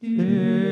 Yeah.